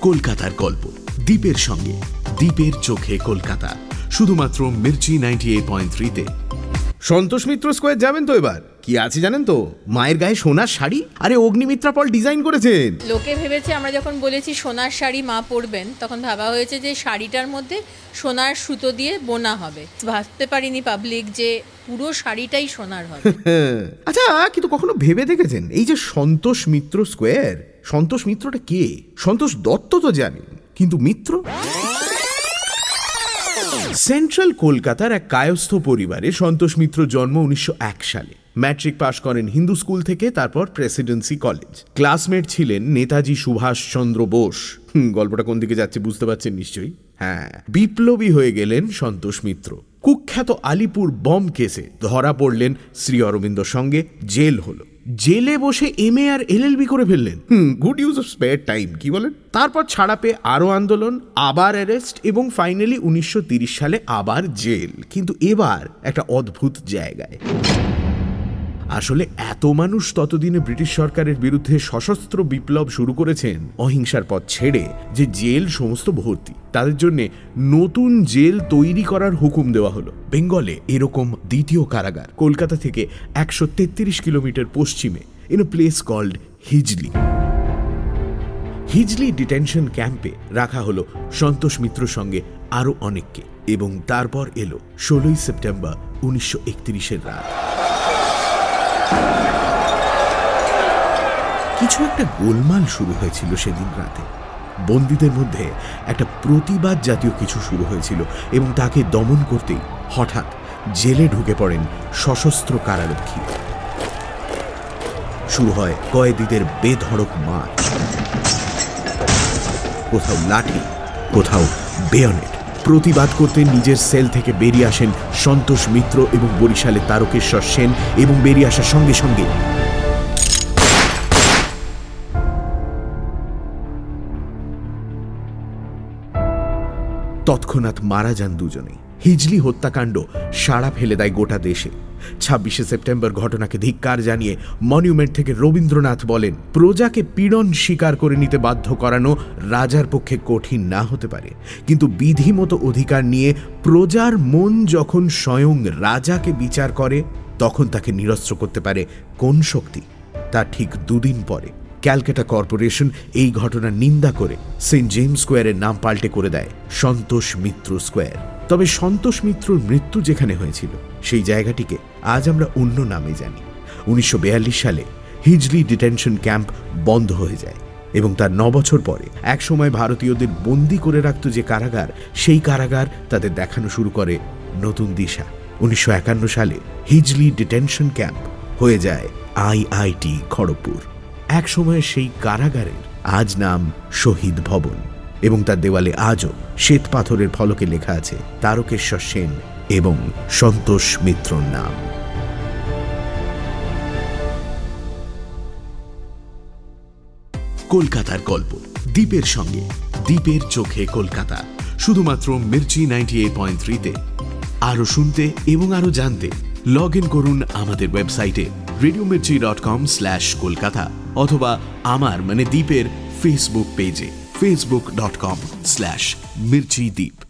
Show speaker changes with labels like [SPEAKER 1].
[SPEAKER 1] কলকাতার গল্প। দ্বীপের সঙ্গে দ্বীপের চোখে কলকাতা। শুধুমাত্র মির্চি নাইনটি এইট পয়েন্ট থ্রিতে।
[SPEAKER 2] সন্তোষ মিত্র স্কোয়ার যাবেন তো এবার? কি আছে জানেন তো? মায়ের গায়ে সোনার শাড়ি? আরে অগ্নিমিত্রা পল ডিজাইন করেছেন।
[SPEAKER 3] লোকে ভেবেছে আমরা যখন বলেছি সোনার শাড়ি মা পরবেন তখন ভাবা হয়েছে যে শাড়িটার মধ্যে সোনার সুতো দিয়ে বোনা হবে। ভাবতে পারিনি পাবলিক যে পুরো শাড়িটাই সোনার হবে।
[SPEAKER 2] আচ্ছা কিন্তু কখনো ভেবে দেখেছেন? এই যে সন্তোষ মিত্র স্কোয়ার সন্তোষ মিত্রটা কে? সন্তোষ দত্ত তো জানেন কিন্তু মিত্র? সেন্ট্রাল কলকাতার এক কায়স্থ পরিবারে সন্তোষ মিত্র জন্ম উনিশশো এক সালে। ম্যাট্রিক পাশ করেন হিন্দু স্কুল থেকে, তারপর প্রেসিডেন্সি কলেজ। ক্লাসমেট ছিলেন নেতাজি সুভাষ চন্দ্র বোস। গল্পটা কোন দিকে যাচ্ছে বুঝতে পারছেন নিশ্চয়ই? হ্যাঁ বিপ্লবী হয়ে গেলেন সন্তোষ মিত্র। কুখ্যাত আলিপুর বম কেসে ধরা পড়লেন শ্রী অরবিন্দর সঙ্গে, জেল হলো। জেলে বসে এম এ আর এলএলবি করে ফেললেন। হুম good use of spare time কি বলেন? তারপর ছাড়া পেয়ে আরও আন্দোলন, আবার অ্যারেস্ট এবং ফাইনালি উনিশশো সালে আবার জেল। কিন্তু এবার একটা অদ্ভুত জায়গায়। আসলে এত মানুষ ততদিনে ব্রিটিশ সরকারের বিরুদ্ধে সশস্ত্র বিপ্লব শুরু করেছেন, অহিংসার পথ ছেড়ে যে জেল সমস্ত ভর্তি। তাদের জন্য নতুন জেল তৈরি করার হুকুম দেওয়া হলো। বেঙ্গলে এরকম দ্বিতীয় কারাগার, কলকাতা থেকে একশো তেত্রিশ কিলোমিটার পশ্চিমে in a place called Hijli. Hijli detention ক্যাম্পে রাখা হলো সন্তোষ মিত্রর সঙ্গে আরও অনেককে এবং তারপর এলো ষোলোই সেপ্টেম্বর উনিশশো রাত। কিছু একটা গোলমাল শুরু হয়েছিল সেদিন রাতে। বন্দীদের মধ্যে একটা প্রতিবাদ জাতীয় কিছু শুরু হয়েছিল এবং তাকে দমন করতেই হঠাৎ জেলে ঢুকে পড়েন সশস্ত্র কারারক্ষী। শুরু হয় কয়েদিদের বেধড়ক মার। কোথাও লাঠি, কোথাও বেয়নেট। প্রতিবাদ করতে নিজের সেল থেকে বেরিয়ে আসেন সন্তোষ মিত্র এবং বরিশালে তারকেশ্বর সেন এবং বেরিয়ে আসার সঙ্গে সঙ্গে। তৎক্ষণাৎ মারা যান দুজনে হিজলি হত্যাকাণ্ড সাড়া ফেলে দেয় গোটা দেশে। ছাব্বিশে সেপ্টেম্বর ঘটনাকে ধিক্কার জানিয়ে মনিউমেন্ট থেকে রবীন্দ্রনাথ বলেন, প্রজাকে পীড়ন স্বীকার করে নিতে বাধ্য করানো রাজার পক্ষে কঠিন না হতে পারে। কিন্তু বিধিমতো অধিকার নিয়ে প্রজার মন যখন স্বয়ং রাজাকে বিচার করে, তখন তাকে নিরস্ত্র করতে পারে কোন শক্তি? তা ঠিক দুদিন পরে ক্যালকাটা কর্পোরেশন এই ঘটনার নিন্দা করে সেন্ট জেমস স্কোয়ারের নাম পাল্টে করে দেয়, সন্তোষ মিত্র স্কোয়ার। তবে সন্তোষ মিত্রর মৃত্যু যেখানে হয়েছিল, সেই জায়গাটিকে আজ আমরা অন্য নামে জানি। উনিশশো বিয়াল্লিশ সালে হিজলি ডিটেনশন ক্যাম্প বন্ধ হয়ে যায় এবং তার বছর পরে একসময় ভারতীয়দের বন্দি করে রাখত যে কারাগার, সেই কারাগার তাদের দেখানো শুরু করে নতুন দিশা। উনিশশো একান্ন সালে হিজলি ডিটেনশন ক্যাম্প হয়ে যায় আইআইটি খড়গপুর। এক সময় সেই কারাগারের আজ নাম শহীদ ভবন। এবং তার দেওয়ালে আজও শ্বেত পাথরের ফলকে লেখা আছে তারকেশ্বর সেন এবং সন্তোষ মিত্রর নাম।
[SPEAKER 1] কলকাতার গল্প, দ্বীপের সঙ্গে, দ্বীপের চোখে কলকাতা, শুধুমাত্র মির্চি নাইনটি এইট পয়েন্ট থ্রিতে আরও শুনতে এবং আরও জানতে লগ ইন করুন আমাদের ওয়েবসাইটে radio Mirchi dot com slash Kolkata অথবা আমার মানে দ্বীপের ফেসবুক পেজে Facebook dot com slash Mirchi Dweep